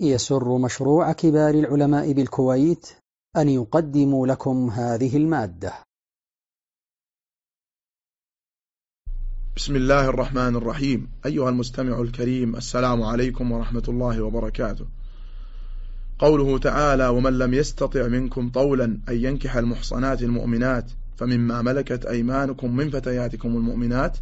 يسر مشروع كبار العلماء بالكويت أن يقدم لكم هذه المادة. بسم الله الرحمن الرحيم. أيها المستمع الكريم السلام عليكم ورحمة الله وبركاته. قوله تعالى ومن لم يستطع منكم طولا أن ينكح المحصنات المؤمنات فمما ملكت أيمانكم من فتياتكم المؤمنات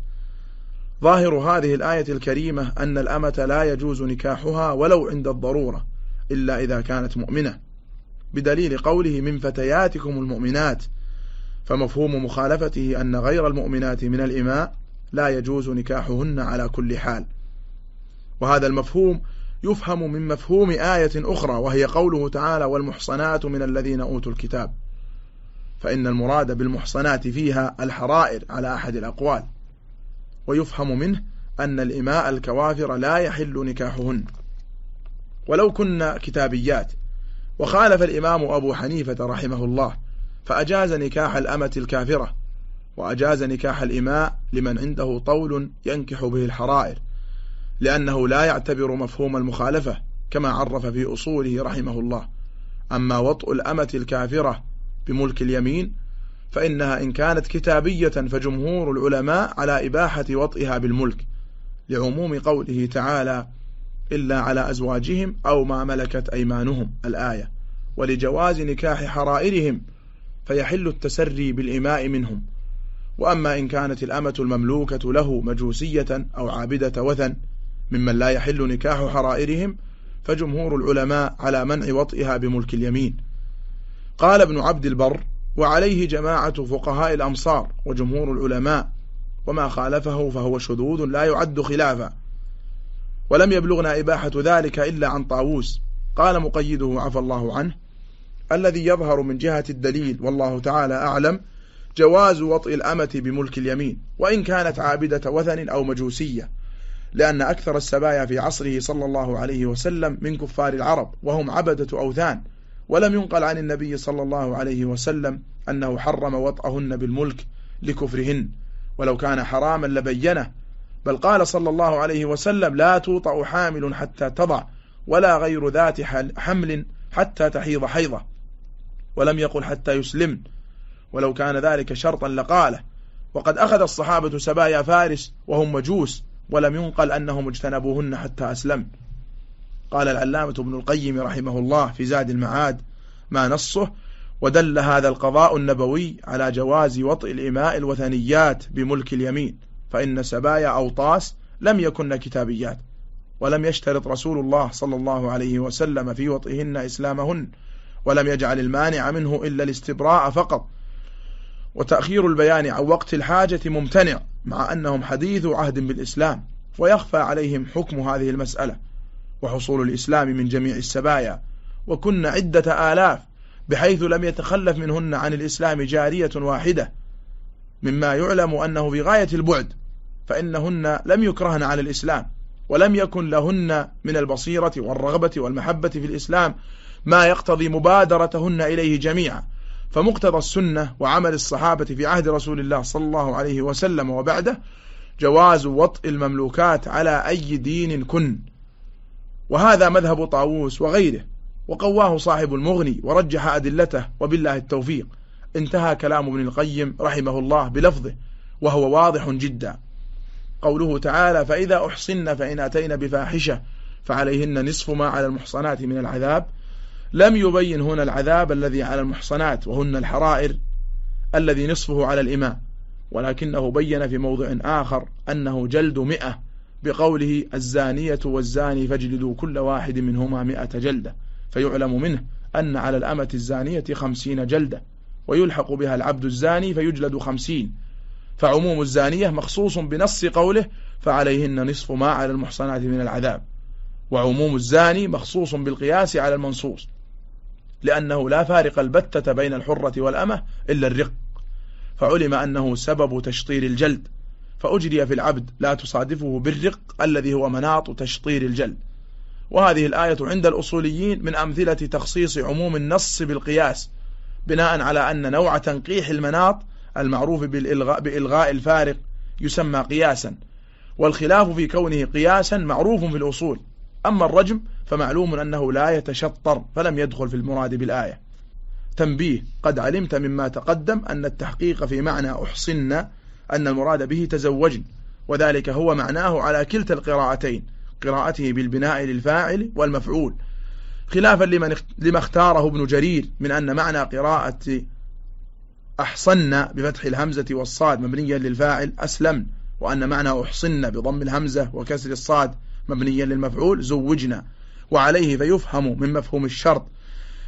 ظاهر هذه الآية الكريمة أن الأمة لا يجوز نكاحها ولو عند الضرورة إلا إذا كانت مؤمنة. بدليل قوله من فتياتكم المؤمنات فمفهوم مخالفته أن غير المؤمنات من الإماء لا يجوز نكاحهن على كل حال. وهذا المفهوم يفهم من مفهوم آية أخرى وهي قوله تعالى والمحصنات من الذين أوتوا الكتاب فإن المراد بالمحصنات فيها الحرائر على أحد الأقوال. ويفهم منه أن الإماء الكوافر لا يحل نكاحهن. ولو كن كتابيات. وخالف الإمام أبو حنيفة رحمه الله فأجاز نكاح الأمة الكافرة. وأجاز نكاح الإماء لمن عنده طول ينكح به الحرائر. لأنه لا يعتبر مفهوم المخالفة كما عرف في أصوله رحمه الله. أما وطء الأمة الكافرة بملك اليمين فإنها إن كانت كتابية فجمهور العلماء على إباحة وطئها بالملك لعموم قوله تعالى إلا على أزواجهم أو ما ملكت أيمانهم الآية. ولجواز نكاح حرائرهم فيحل التسري بالإماء منهم. وأما إن كانت الأمة المملوكة له مجوسية أو عابدة وثن ممن لا يحل نكاح حرائرهم فجمهور العلماء على منع وطئها بملك اليمين. قال ابن عبد البر وعليه جماعة فقهاء الأمصار وجمهور العلماء وما خالفه فهو شذوذ لا يعد خلافا. ولم يبلغنا إباحة ذلك إلا عن طاووس. قال مقيده عفى الله عنه. الذي يظهر من جهة الدليل والله تعالى أعلم جواز وطئ الأمة بملك اليمين وإن كانت عابدة وثن أو مجوسية لأن أكثر السبايا في عصره صلى الله عليه وسلم من كفار العرب وهم عبدة أوثان ولم ينقل عن النبي صلى الله عليه وسلم أنه حرم وطأهن بالملك لكفرهن ولو كان حراما لبينه. بل قال صلى الله عليه وسلم لا توطأ حامل حتى تضع ولا غير ذات حمل حتى تحيض حيضة ولم يقل حتى يسلمن ولو كان ذلك شرطا لقاله. وقد أخذ الصحابة سبايا فارس وهم مجوس ولم ينقل أنهم اجتنبوهن حتى أسلمن قال العلامة ابن القيم رحمه الله في زاد المعاد ما نصه ودل هذا القضاء النبوي على جواز وطئ الإماء الوثنيات بملك اليمين فإن سبايا أوطاس لم يكن كتابيات ولم يشترط رسول الله صلى الله عليه وسلم في وطئهن إسلامهن ولم يجعل المانع منه إلا الاستبراء فقط. وتأخير البيان عن وقت الحاجة ممتنع مع أنهم حديث عهد بالإسلام ويخفى عليهم حكم هذه المسألة. وحصول الإسلام من جميع السبايا وكن عدة آلاف بحيث لم يتخلف منهن عن الإسلام جارية واحدة. مما يعلم أنه في غاية البعد فإنهن لم يكرهن على الإسلام ولم يكن لهن من البصيرة والرغبة والمحبة في الإسلام ما يقتضي مبادرتهن إليه جميعا. فمقتضى السنة وعمل الصحابة في عهد رسول الله صلى الله عليه وسلم وبعده جواز وطء المملوكات على أي دين كن. وهذا مذهب طاووس وغيره وقواه صاحب المغني ورجح أدلته وبالله التوفيق. انتهى كلام ابن القيم رحمه الله بلفظه وهو واضح جدا. قوله تعالى فإذا أحصن فإن أتين بفاحشة فعليهن نصف ما على المحصنات من العذاب. لم يبين هنا العذاب الذي على المحصنات وهن الحرائر الذي نصفه على الإمام ولكنه بين في موضع آخر أنه جلد مئة بقوله الزانية والزاني فاجلدوا كل واحد منهما مئة جلدة. فيعلم منه أن على الأمة الزانية خمسين جلدة ويلحق بها العبد الزاني فيجلد خمسين. فعموم الزانية مخصوص بنص قوله فعليهن نصف ما على المحصنات من العذاب. وعموم الزاني مخصوص بالقياس على المنصوص لأنه لا فارق البتة بين الحرة والأمة إلا الرق. فعلم أنه سبب تشطير الجلد. فأجري في العبد لا تصادفه بالرق الذي هو مناط تشطير الجلد وهذه الآية عند الأصوليين من أمثلة تخصيص عموم النص بالقياس بناء على أن نوع تنقيح المناط المعروف بالإلغاء, بإلغاء الفارق يسمى قياسا والخلاف في كونه قياسا معروف في الأصول. أما الرجم فمعلوم أنه لا يتشطر فلم يدخل في المراد بالآية. تنبيه قد علمت مما تقدم أن التحقيق في معنى أحصن أن المراد به تزوجن وذلك هو معناه على كلتا القراءتين قراءته بالبناء للفاعل والمفعول. خلافا لمن لما اختاره ابن جرير من أن معنى قراءة أحصن بفتح الهمزة والصاد مبنيا للفاعل أسلم وأن معنى أحصن بضم الهمزة وكسر الصاد مبنيا للمفعول زوجنا. وعليه فيفهم من مفهوم الشرط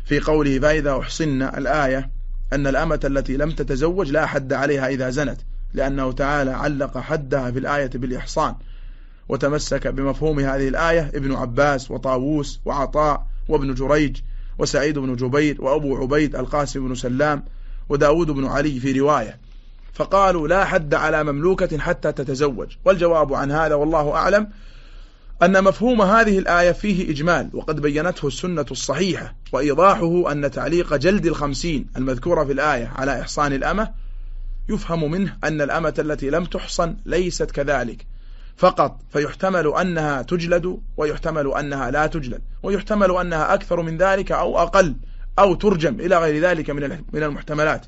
في قوله فإذا أحصن الآية أن الأمة التي لم تتزوج لا حد عليها إذا زنت لأنه تعالى علق حدها في الآية بالإحصان وتمسك بمفهوم هذه الآية ابن عباس وطاووس وعطاء وابن جريج وسعيد بن جبير وأبو عبيد القاسم بن سلام وداود بن علي في رواية. فقالوا لا حد على مملوكة حتى تتزوج. والجواب عن هذا والله أعلم أن مفهوم هذه الآية فيه إجمال وقد بينته السنة الصحيحة وإيضاحه أن تعليق جلد الخمسين المذكورة في الآية على إحصان الأمة يفهم منه أن الأمة التي لم تحصن ليست كذلك. فقط فيحتمل أنها تجلد ويحتمل أنها لا تجلد ويحتمل أنها أكثر من ذلك أو أقل أو ترجم إلى غير ذلك من المحتملات.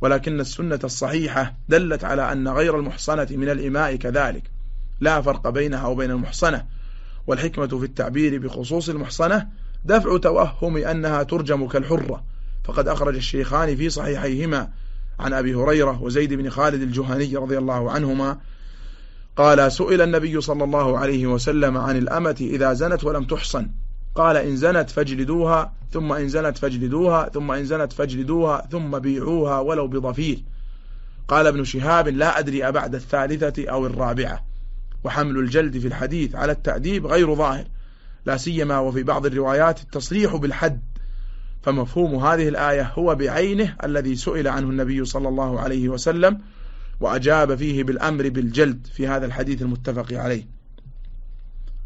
ولكن السنة الصحيحة دلت على أن غير المحصنة من الإماء كذلك. لا فرق بينها وبين المحصنة. والحكمة في التعبير بخصوص المحصنة دفع توهم أنها ترجم كالحرة. فقد أخرج الشيخان في صحيحيهما عن أبي هريرة وزيد بن خالد الجهني رضي الله عنهما قال سئل النبي صلى الله عليه وسلم عن الأمة إذا زنت ولم تحصن. قال إن زنت فاجلدوها ثم إن زنت فاجلدوها ثم إن زنت فاجلدوها ثم بيعوها ولو بضفير. قال ابن شهاب لا أدري أبعد الثالثة أو الرابعة. وحمل الجلد في الحديث على التأديب غير ظاهر لا سيما وفي بعض الروايات التصريح بالحد. فمفهوم هذه الآية هو بعينه الذي سئل عنه النبي صلى الله عليه وسلم وأجاب فيه بالأمر بالجلد في هذا الحديث المتفق عليه.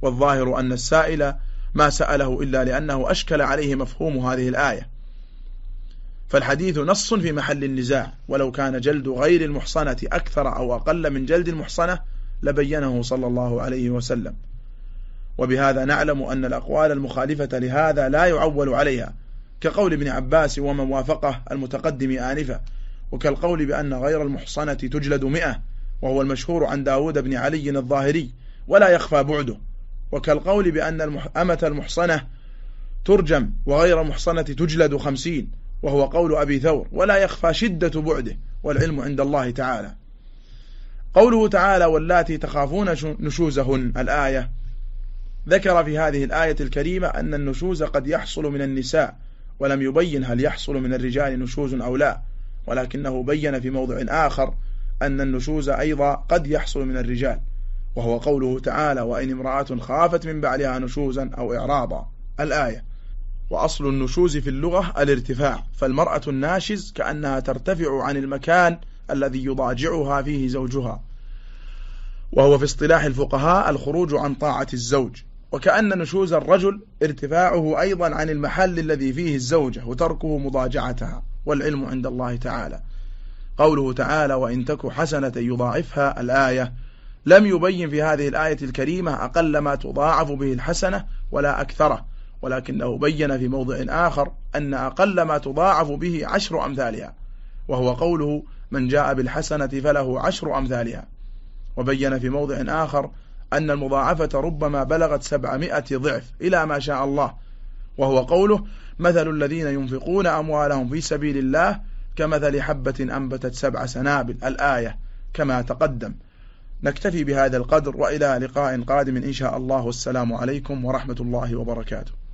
والظاهر أن السائل ما سأله إلا لأنه أشكل عليه مفهوم هذه الآية. فالحديث نص في محل النزاع ولو كان جلد غير المحصنة أكثر أو أقل من جلد المحصنة لبينه صلى الله عليه وسلم. وبهذا نعلم أن الأقوال المخالفة لهذا لا يعول عليها كقول ابن عباس ومن وافقه المتقدم آنفا وكالقول بأن غير المحصنة تجلد مئة وهو المشهور عن داود بن علي الظاهري ولا يخفى بعده. وكالقول بأن الأمة المحصنة ترجم وغير المحصنة تجلد خمسين وهو قول أبي ثور ولا يخفى شدة بعده والعلم عند الله تعالى. قوله تعالى واللاتي تخافون نشوزهن الآية ذكر في هذه الآية الكريمة أن النشوز قد يحصل من النساء ولم يبين هل يحصل من الرجال نشوز أو لا ولكنه بين في موضع آخر أن النشوز أيضا قد يحصل من الرجال وهو قوله تعالى وإن امرأة خافت من بعلها نشوزا أو إعراضا. الآية وأصل النشوز في اللغة الارتفاع فالمرأة الناشز كأنها ترتفع عن المكان الذي يضاجعها فيه زوجها وهو في اصطلاح الفقهاء الخروج عن طاعة الزوج. وكأن نشوز الرجل ارتفاعه أيضا عن المحل الذي فيه الزوجة وتركه مضاجعتها والعلم عند الله تعالى. قوله تعالى وإن تك حسنة يضاعفها الآية. لم يبين في هذه الآية الكريمة أقل ما تضاعف به الحسنة ولا أكثره ولكنه بين في موضع آخر أن أقل ما تضاعف به عشر أمثالها وهو قوله من جاء بالحسنة فله عشر أمثالها. وبين في موضع آخر أن المضاعفة ربما بلغت سبعمائة ضعف إلى ما شاء الله. وهو قوله مثل الذين ينفقون أموالهم في سبيل الله كمثل حبة أنبتت سبع سنابل. الآية كما تقدم. نكتفي بهذا القدر وإلى لقاء قادم إن شاء الله. والسلام عليكم ورحمة الله وبركاته.